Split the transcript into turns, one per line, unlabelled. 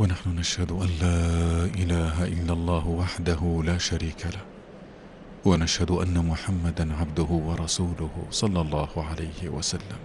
ونحن نشهد أن لا إله إلا الله وحده لا شريك له ونشهد أن محمدا عبده ورسوله صلى الله عليه وسلم.